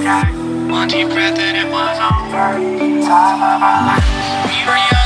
sky. One deep breath and it was over. Time of our lives. We were young.